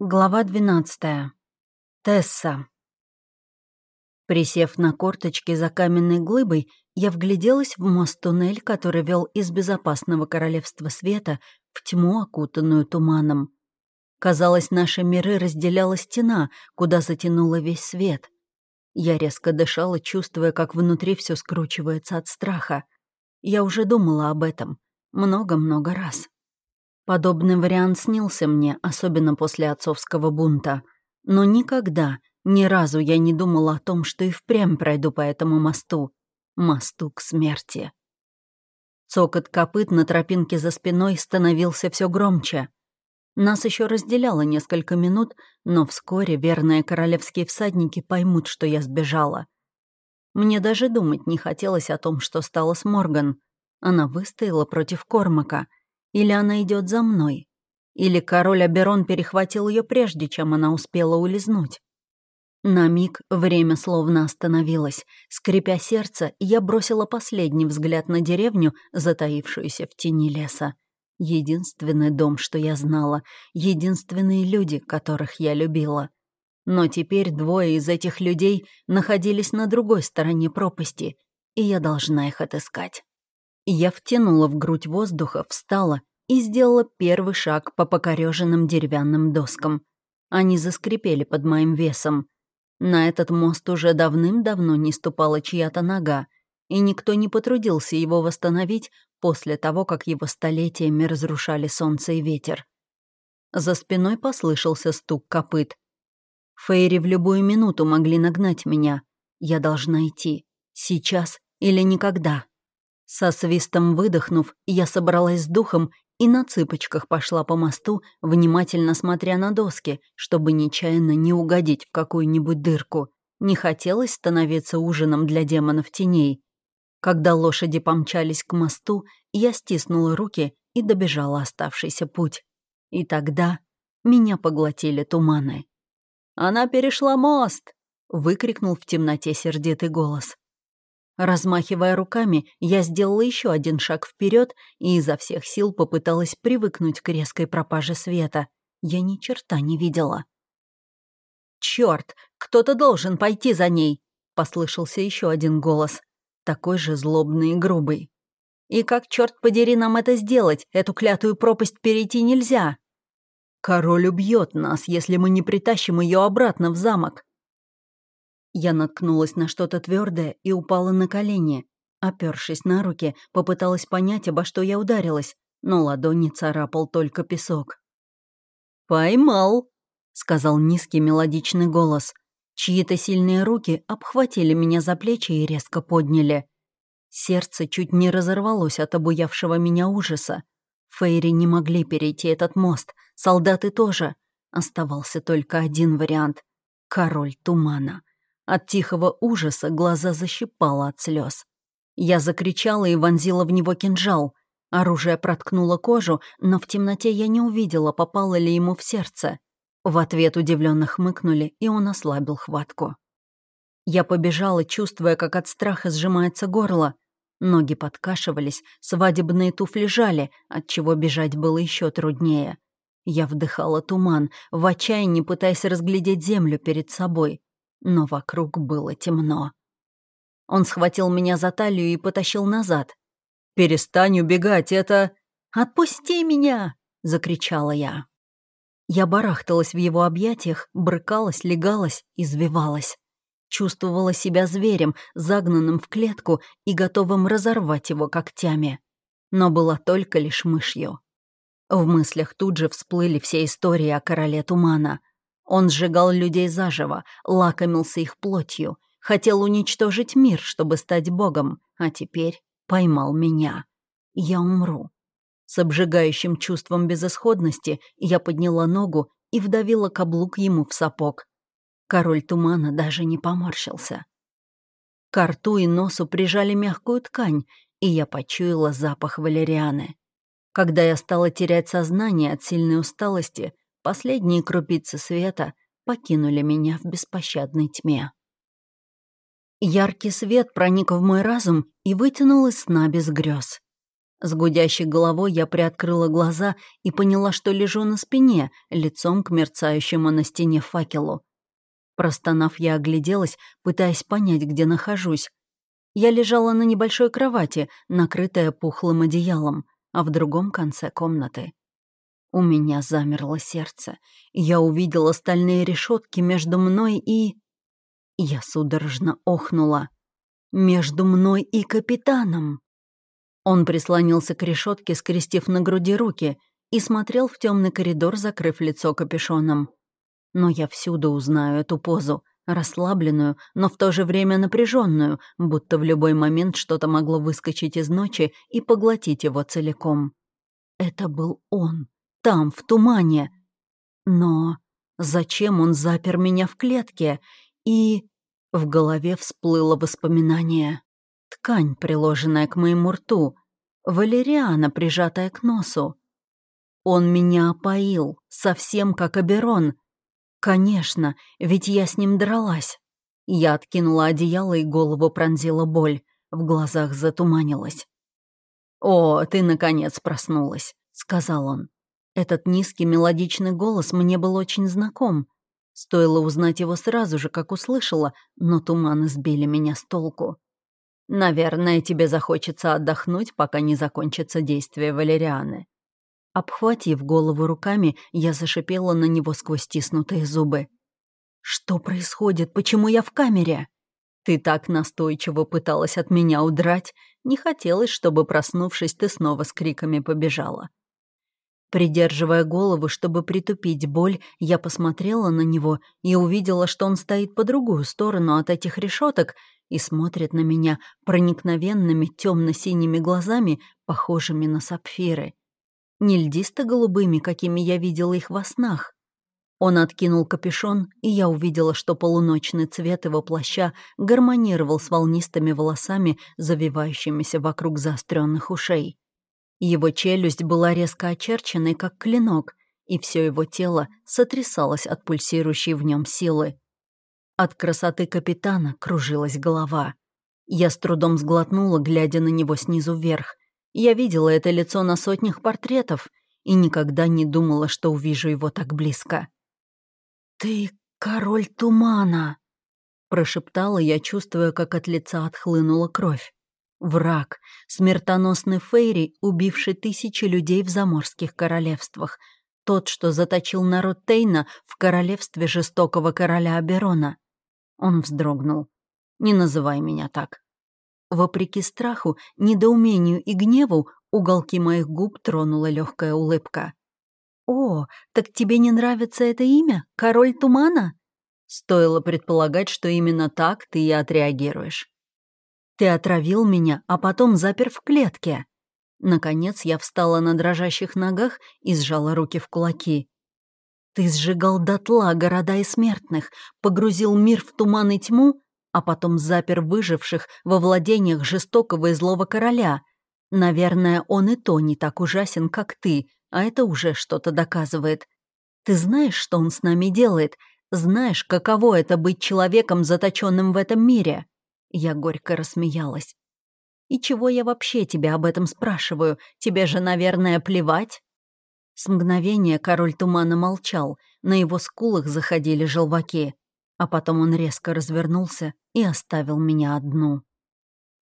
Глава 12. Тесса. Присев на корточки за каменной глыбой, я вгляделась в мост-туннель, который вел из безопасного королевства света в тьму, окутанную туманом. Казалось, наши миры разделяла стена, куда затянуло весь свет. Я резко дышала, чувствуя, как внутри все скручивается от страха. Я уже думала об этом много-много раз. Подобный вариант снился мне, особенно после отцовского бунта. Но никогда, ни разу я не думала о том, что и впрямь пройду по этому мосту. Мосту к смерти. Цокот копыт на тропинке за спиной становился все громче. Нас еще разделяло несколько минут, но вскоре верные королевские всадники поймут, что я сбежала. Мне даже думать не хотелось о том, что стало с Морган. Она выстояла против Кормака — или она идет за мной? Или король Аберон перехватил ее прежде, чем она успела улизнуть? На миг время словно остановилось. Скрипя сердце, я бросила последний взгляд на деревню, затаившуюся в тени леса. Единственный дом, что я знала, единственные люди, которых я любила. Но теперь двое из этих людей находились на другой стороне пропасти, и я должна их отыскать. Я втянула в грудь воздуха, встала и сделала первый шаг по покореженным деревянным доскам. Они заскрипели под моим весом. На этот мост уже давным-давно не ступала чья-то нога, и никто не потрудился его восстановить после того, как его столетиями разрушали солнце и ветер. За спиной послышался стук копыт. Фейри в любую минуту могли нагнать меня. Я должна идти. Сейчас или никогда. Со свистом выдохнув, я собралась с духом и на цыпочках пошла по мосту, внимательно смотря на доски, чтобы нечаянно не угодить в какую-нибудь дырку. Не хотелось становиться ужином для демонов теней. Когда лошади помчались к мосту, я стиснула руки и добежала оставшийся путь. И тогда меня поглотили туманы. «Она перешла мост!» — выкрикнул в темноте сердитый голос. Размахивая руками, я сделала еще один шаг вперед и изо всех сил попыталась привыкнуть к резкой пропаже света. Я ни черта не видела. Черт, кто-то должен пойти за ней!» — послышался еще один голос, такой же злобный и грубый. «И как, черт подери, нам это сделать? Эту клятую пропасть перейти нельзя!» «Король убьет нас, если мы не притащим ее обратно в замок», я наткнулась на что-то твердое и упала на колени. Опершись на руки, попыталась понять, обо что я ударилась, но ладони царапал только песок. «Поймал», — сказал низкий мелодичный голос. Чьи-то сильные руки обхватили меня за плечи и резко подняли. Сердце чуть не разорвалось от обуявшего меня ужаса. Фейри не могли перейти этот мост, солдаты тоже. Оставался только один вариант — король тумана. От тихого ужаса глаза защипало от слез. Я закричала и вонзила в него кинжал. Оружие проткнуло кожу, но в темноте я не увидела, попало ли ему в сердце. В ответ удивленно хмыкнули, и он ослабил хватку. Я побежала, чувствуя, как от страха сжимается горло. Ноги подкашивались, свадебные туфли жали, отчего бежать было еще труднее. Я вдыхала туман, в отчаянии пытаясь разглядеть землю перед собой но вокруг было темно. Он схватил меня за талию и потащил назад. «Перестань убегать, это...» «Отпусти меня!» — закричала я. Я барахталась в его объятиях, брыкалась, легалась, извивалась. Чувствовала себя зверем, загнанным в клетку и готовым разорвать его когтями. Но была только лишь мышью. В мыслях тут же всплыли все истории о короле тумана, он сжигал людей заживо, лакомился их плотью, хотел уничтожить мир, чтобы стать богом, а теперь поймал меня. Я умру. С обжигающим чувством безысходности я подняла ногу и вдавила каблук ему в сапог. Король тумана даже не поморщился. К рту и носу прижали мягкую ткань, и я почуяла запах валерианы. Когда я стала терять сознание от сильной усталости, Последние крупицы света покинули меня в беспощадной тьме. Яркий свет проник в мой разум и вытянул из сна без грез. С гудящей головой я приоткрыла глаза и поняла, что лежу на спине, лицом к мерцающему на стене факелу. Простонав, я огляделась, пытаясь понять, где нахожусь. Я лежала на небольшой кровати, накрытая пухлым одеялом, а в другом конце комнаты. У меня замерло сердце. Я увидела стальные решетки между мной и... Я судорожно охнула. Между мной и капитаном. Он прислонился к решетке, скрестив на груди руки, и смотрел в темный коридор, закрыв лицо капюшоном. Но я всюду узнаю эту позу, расслабленную, но в то же время напряженную, будто в любой момент что-то могло выскочить из ночи и поглотить его целиком. Это был он, там, в тумане. Но зачем он запер меня в клетке? И в голове всплыло воспоминание. Ткань, приложенная к моему рту. Валериана, прижатая к носу. Он меня опоил, совсем как Аберон. Конечно, ведь я с ним дралась. Я откинула одеяло и голову пронзила боль. В глазах затуманилась. «О, ты, наконец, проснулась», — сказал он. Этот низкий мелодичный голос мне был очень знаком. Стоило узнать его сразу же, как услышала, но туманы сбили меня с толку. Наверное, тебе захочется отдохнуть, пока не закончится действие валерианы. Обхватив голову руками, я зашипела на него сквозь стиснутые зубы. «Что происходит? Почему я в камере?» «Ты так настойчиво пыталась от меня удрать. Не хотелось, чтобы, проснувшись, ты снова с криками побежала». Придерживая голову, чтобы притупить боль, я посмотрела на него и увидела, что он стоит по другую сторону от этих решеток и смотрит на меня проникновенными темно-синими глазами, похожими на сапфиры. Не льдисто-голубыми, какими я видела их во снах. Он откинул капюшон, и я увидела, что полуночный цвет его плаща гармонировал с волнистыми волосами, завивающимися вокруг заостренных ушей. Его челюсть была резко очерченной, как клинок, и все его тело сотрясалось от пульсирующей в нем силы. От красоты капитана кружилась голова. Я с трудом сглотнула, глядя на него снизу вверх. Я видела это лицо на сотнях портретов и никогда не думала, что увижу его так близко. «Ты король тумана!» Прошептала я, чувствуя, как от лица отхлынула кровь. Враг, смертоносный Фейри, убивший тысячи людей в заморских королевствах. Тот, что заточил народ Тейна в королевстве жестокого короля Аберона. Он вздрогнул. «Не называй меня так». Вопреки страху, недоумению и гневу, уголки моих губ тронула легкая улыбка. «О, так тебе не нравится это имя? Король тумана?» Стоило предполагать, что именно так ты и отреагируешь. «Ты отравил меня, а потом запер в клетке». Наконец я встала на дрожащих ногах и сжала руки в кулаки. Ты сжигал дотла города и смертных, погрузил мир в туман и тьму, а потом запер выживших во владениях жестокого и злого короля. Наверное, он и то не так ужасен, как ты, а это уже что-то доказывает. Ты знаешь, что он с нами делает? Знаешь, каково это быть человеком, заточенным в этом мире?» Я горько рассмеялась. «И чего я вообще тебя об этом спрашиваю? Тебе же, наверное, плевать?» С мгновения король тумана молчал, на его скулах заходили желваки, а потом он резко развернулся и оставил меня одну.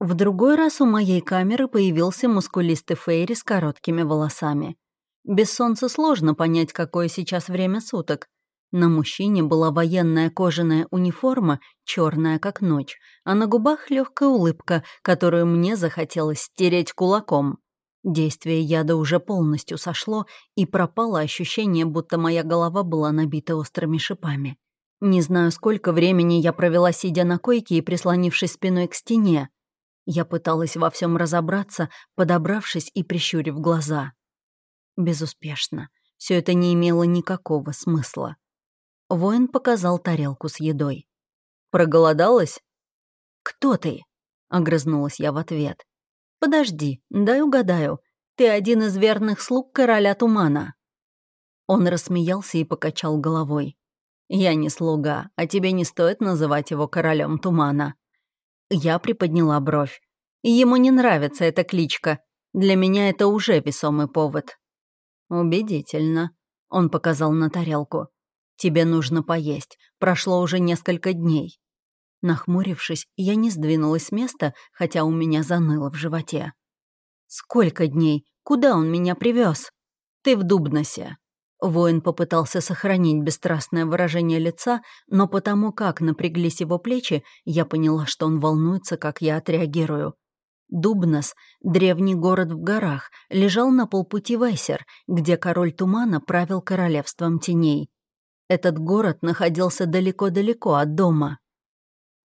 В другой раз у моей камеры появился мускулистый Фейри с короткими волосами. Без солнца сложно понять, какое сейчас время суток. На мужчине была военная кожаная униформа, черная как ночь, а на губах легкая улыбка, которую мне захотелось стереть кулаком. Действие яда уже полностью сошло, и пропало ощущение, будто моя голова была набита острыми шипами. Не знаю, сколько времени я провела, сидя на койке и прислонившись спиной к стене. Я пыталась во всем разобраться, подобравшись и прищурив глаза. Безуспешно. Все это не имело никакого смысла. Воин показал тарелку с едой. «Проголодалась?» «Кто ты?» — огрызнулась я в ответ. «Подожди, дай угадаю. Ты один из верных слуг короля тумана». Он рассмеялся и покачал головой. «Я не слуга, а тебе не стоит называть его королем тумана». Я приподняла бровь. Ему не нравится эта кличка. Для меня это уже весомый повод». «Убедительно», — он показал на тарелку. «Тебе нужно поесть. Прошло уже несколько дней». Нахмурившись, я не сдвинулась с места, хотя у меня заныло в животе. «Сколько дней? Куда он меня привез? «Ты в Дубносе». Воин попытался сохранить бесстрастное выражение лица, но потому как напряглись его плечи, я поняла, что он волнуется, как я отреагирую. Дубнос, древний город в горах, лежал на полпути в Эссер, где король тумана правил королевством теней. Этот город находился далеко-далеко от дома.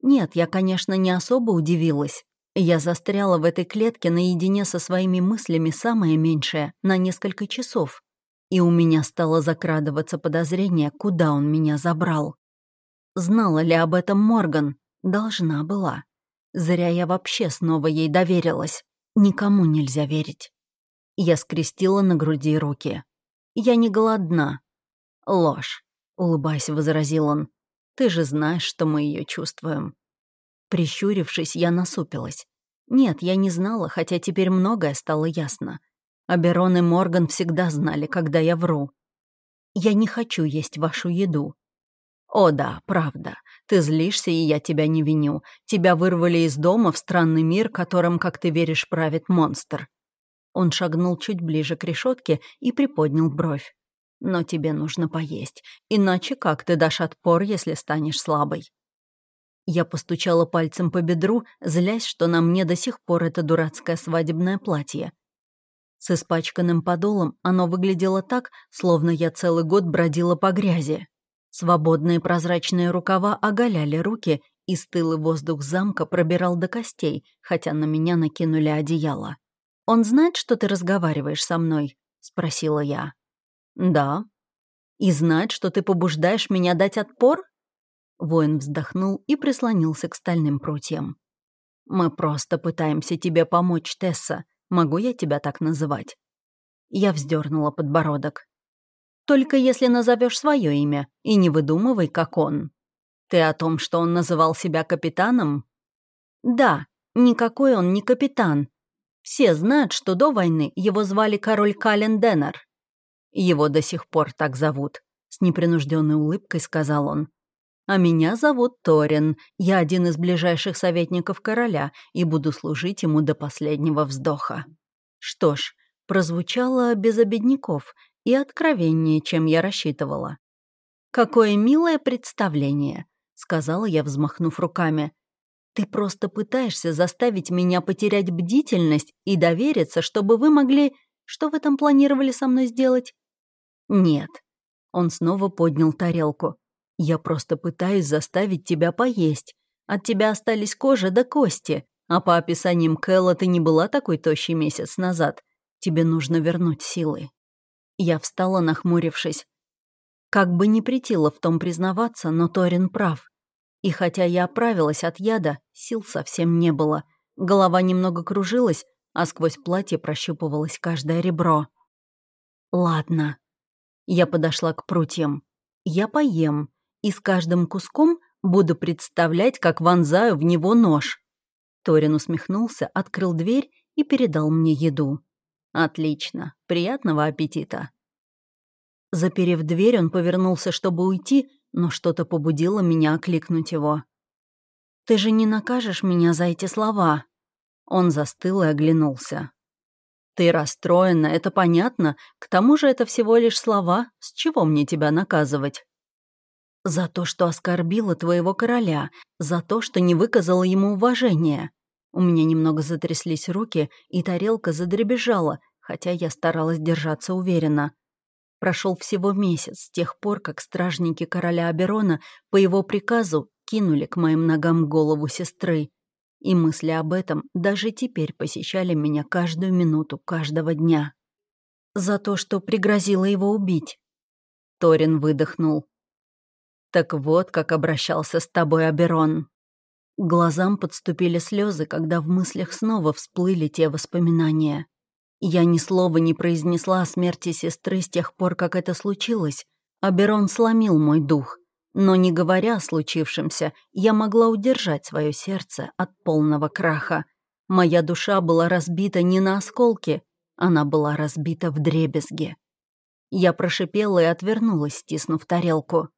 Нет, я, конечно, не особо удивилась. Я застряла в этой клетке наедине со своими мыслями самое меньшее, на несколько часов. И у меня стало закрадываться подозрение, куда он меня забрал. Знала ли об этом Морган? Должна была. Зря я вообще снова ей доверилась. Никому нельзя верить. Я скрестила на груди руки. «Я не голодна». «Ложь», — улыбаясь, возразил он. «Ты же знаешь, что мы ее чувствуем». Прищурившись, я насупилась. Нет, я не знала, хотя теперь многое стало ясно. Аберон и Морган всегда знали, когда я вру. «Я не хочу есть вашу еду», «О да, правда. Ты злишься, и я тебя не виню. Тебя вырвали из дома в странный мир, которым, как ты веришь, правит монстр». Он шагнул чуть ближе к решетке и приподнял бровь. «Но тебе нужно поесть. Иначе как ты дашь отпор, если станешь слабой?» Я постучала пальцем по бедру, злясь, что на мне до сих пор это дурацкое свадебное платье. С испачканным подолом оно выглядело так, словно я целый год бродила по грязи. Свободные прозрачные рукава оголяли руки, и стылый воздух замка пробирал до костей, хотя на меня накинули одеяло. «Он знает, что ты разговариваешь со мной?» — спросила я. «Да». «И знает, что ты побуждаешь меня дать отпор?» Воин вздохнул и прислонился к стальным прутьям. «Мы просто пытаемся тебе помочь, Тесса. Могу я тебя так называть?» Я вздернула подбородок. Только если назовешь свое имя, и не выдумывай, как он. Ты о том, что он называл себя капитаном? Да, никакой он не капитан. Все знают, что до войны его звали король Кален Деннер. Его до сих пор так зовут, с непринужденной улыбкой сказал он. А меня зовут Торин. Я один из ближайших советников короля и буду служить ему до последнего вздоха. Что ж, прозвучало без обедняков, и откровеннее, чем я рассчитывала. «Какое милое представление», — сказала я, взмахнув руками. «Ты просто пытаешься заставить меня потерять бдительность и довериться, чтобы вы могли... Что вы там планировали со мной сделать?» «Нет». Он снова поднял тарелку. «Я просто пытаюсь заставить тебя поесть. От тебя остались кожа до кости, а по описаниям Кэлла ты не была такой тощей месяц назад. Тебе нужно вернуть силы». Я встала, нахмурившись. Как бы ни притило в том признаваться, но Торин прав. И хотя я оправилась от яда, сил совсем не было. Голова немного кружилась, а сквозь платье прощупывалось каждое ребро. «Ладно». Я подошла к прутьям. «Я поем, и с каждым куском буду представлять, как вонзаю в него нож». Торин усмехнулся, открыл дверь и передал мне еду. «Отлично. Приятного аппетита». Заперев дверь, он повернулся, чтобы уйти, но что-то побудило меня окликнуть его. «Ты же не накажешь меня за эти слова?» Он застыл и оглянулся. «Ты расстроена, это понятно. К тому же это всего лишь слова. С чего мне тебя наказывать?» «За то, что оскорбила твоего короля, за то, что не выказала ему уважения. У меня немного затряслись руки, и тарелка задребежала, хотя я старалась держаться уверенно. Прошел всего месяц с тех пор, как стражники короля Аберона по его приказу кинули к моим ногам голову сестры. И мысли об этом даже теперь посещали меня каждую минуту каждого дня. За то, что пригрозила его убить. Торин выдохнул. «Так вот, как обращался с тобой Аберон». глазам подступили слезы, когда в мыслях снова всплыли те воспоминания. Я ни слова не произнесла о смерти сестры с тех пор, как это случилось. Аберон сломил мой дух. Но не говоря о случившемся, я могла удержать свое сердце от полного краха. Моя душа была разбита не на осколки, она была разбита в дребезге. Я прошипела и отвернулась, стиснув тарелку.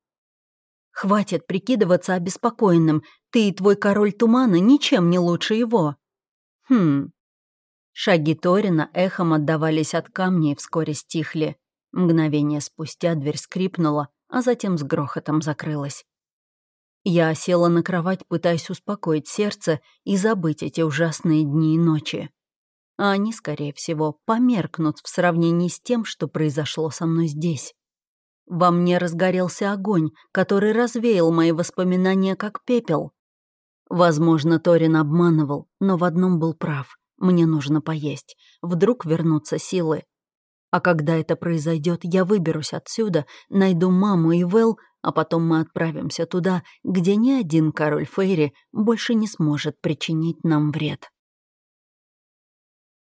«Хватит прикидываться обеспокоенным. Ты и твой король тумана ничем не лучше его». «Хм». Шаги Торина эхом отдавались от камня и вскоре стихли. Мгновение спустя дверь скрипнула, а затем с грохотом закрылась. Я села на кровать, пытаясь успокоить сердце и забыть эти ужасные дни и ночи. А они, скорее всего, померкнут в сравнении с тем, что произошло со мной здесь. Во мне разгорелся огонь, который развеял мои воспоминания как пепел. Возможно, Торин обманывал, но в одном был прав. Мне нужно поесть. Вдруг вернутся силы. А когда это произойдет, я выберусь отсюда, найду маму и Вэл, а потом мы отправимся туда, где ни один король Фейри больше не сможет причинить нам вред.